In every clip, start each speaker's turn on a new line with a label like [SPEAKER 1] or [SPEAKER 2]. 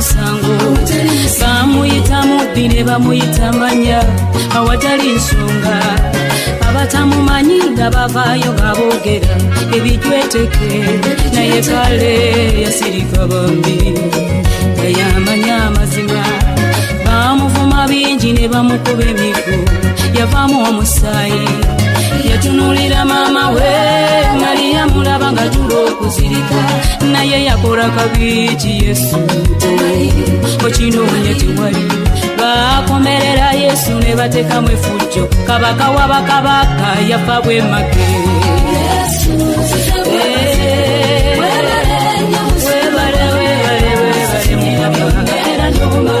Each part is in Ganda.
[SPEAKER 1] musango bamuyita muddi ne bamuyita manya awatali nsonga abatamumanyi nga bavaayo baboogera ebijweteke naye kale yasirika bambi ayamanya amazima bamuvuma bingi ne bamukuba emigo yavaamu omusaayi yatunulira maama we maliya mulaba nga tula okuzirika bakora kabiki yesu okinoonye tewali bakomerera yesu ne batekamu efujjo kabaka wa bakabaka yafa bwe make eh, webale webale webale mumaa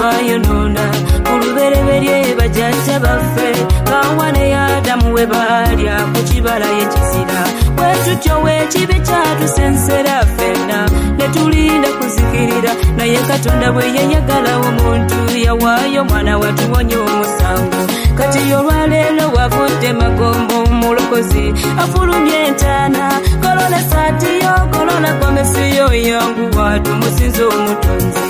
[SPEAKER 1] twayonona olubereberye bajjajja baffe bawa ne yadamu we baalya ku kibala y'ekizira bwe tutyo w'ekibi kyatusensera ffenna ne tulinda kuzikirira naye katonda bwe yeyagala omuntu yawaayo mwana watuwonye omusango kati olwaleero wavudde magombo omulokozi afulumye entaana golola saati yo golola komesi yo yangu watumusinza omutonzi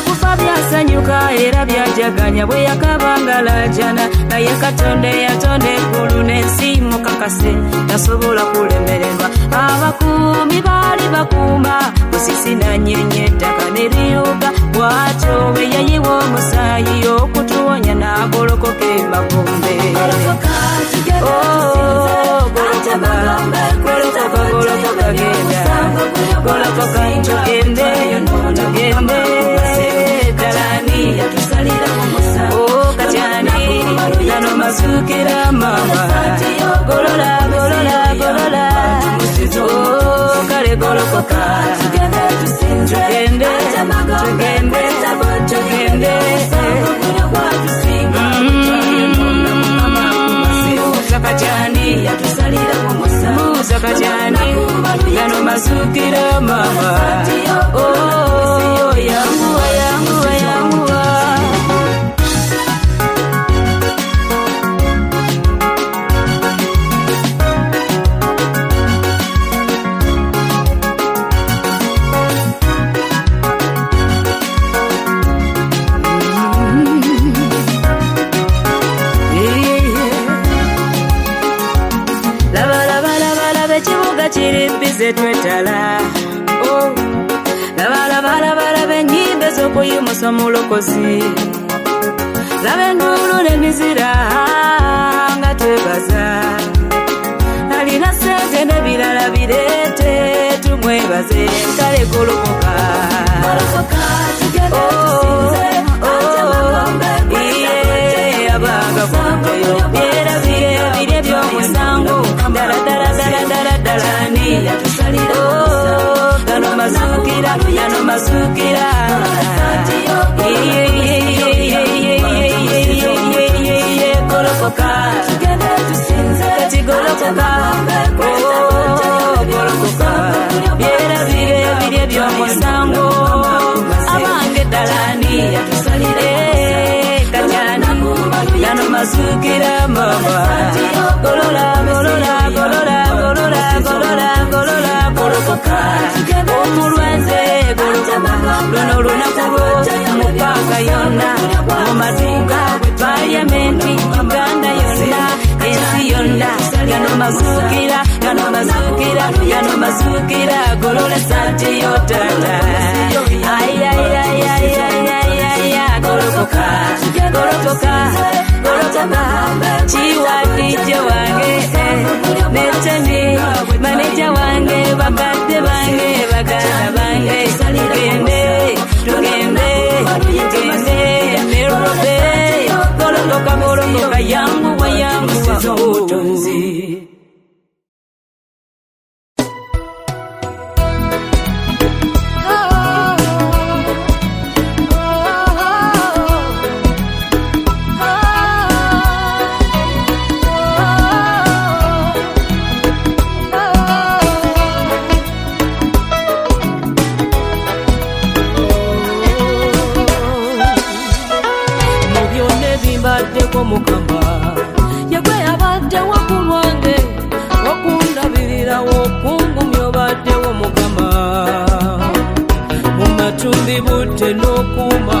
[SPEAKER 1] okufa byasanyuka era byajaganya bwe yakabanga lajana naye katonda eyatonda enkulu n'ensi mukakase nasobola kulemererwa abakuumi baali bakuuma kusisinanyenye ettaka neriyuga bwatyo bwe yayiwa omusaayi okutuwonya n'agolokoka emagombe golokoka golokoka genda golokoka njoge kasukira mama golola golola golola kale golokoka tugende tugende tugende musaka gano masukira mama oh kiribize twetala oh. labalabalabalaba enyimbe zokuyimusa omulokozi laba enduulu nemizira nga twebaza alina sente nebirala birete tumwebaze enkale golokoka mbasukira golokoka katigolokoka golokoka byera bire bire byomusango nakubo mukaaga yonna mu maduuka payamenti uganda yonna ensi yonna gano mazuukira gano mazuukira gano mazuukira golola sante yotata golokoka golokoka golokoka kiwadijje wange netani eh. maneja wange bakadde bange baganda bange gende tugende tugende merobe golondoka golondoka yangu wayangu sizo utunzi mama yegwe yabadde wakulwange okundabirirawo okungumyo baddewo mukama mumatumbi butte n'okuuma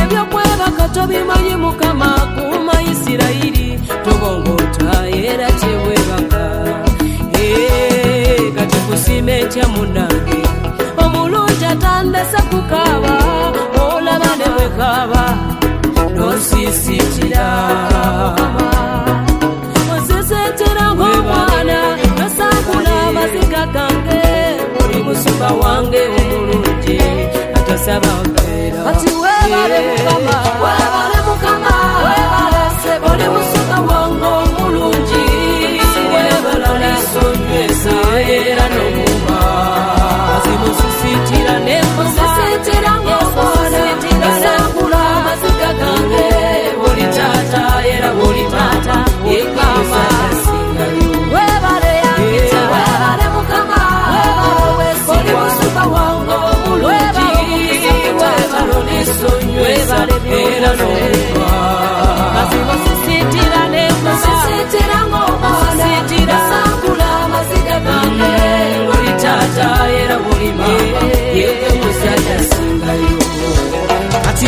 [SPEAKER 1] ebyokwebaka tobimanyi mukama kuuma isirayiri tobongoota era kyewebaka kati kusima etya munanga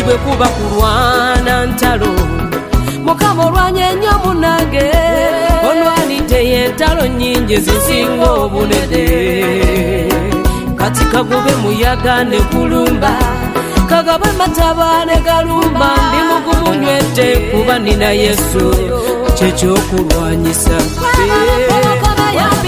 [SPEAKER 1] bwe kuba kulwana ntalo mukama olwanye nnyo munange olwaniteyo entalo nnyingi zisinga obunene kati kagube muyaga ne kulumba kagabe mataba ne galumba ndi mugubunywete kuba nina yesu kyekyokulwanyisa yeah.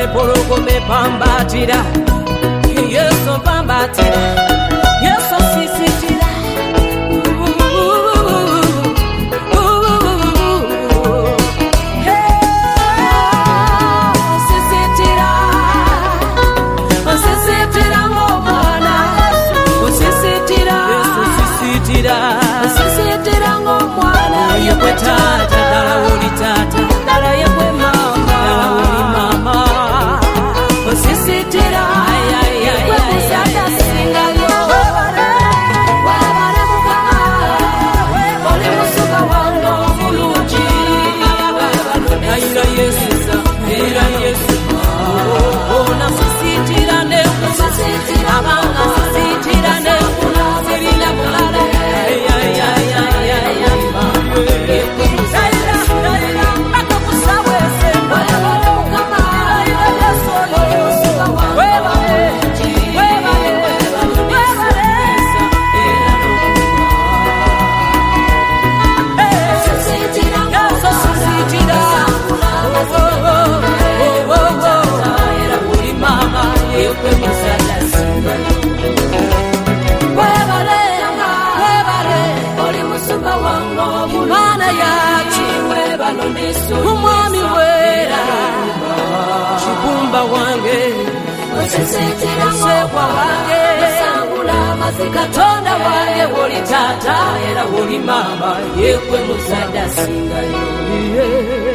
[SPEAKER 1] mepologome pambatira yeso pambatira yeso sisitira time umwami wera kibumba wange osesekwa wange katonda wange woli taata era woli maama yekwe muzadde asingayo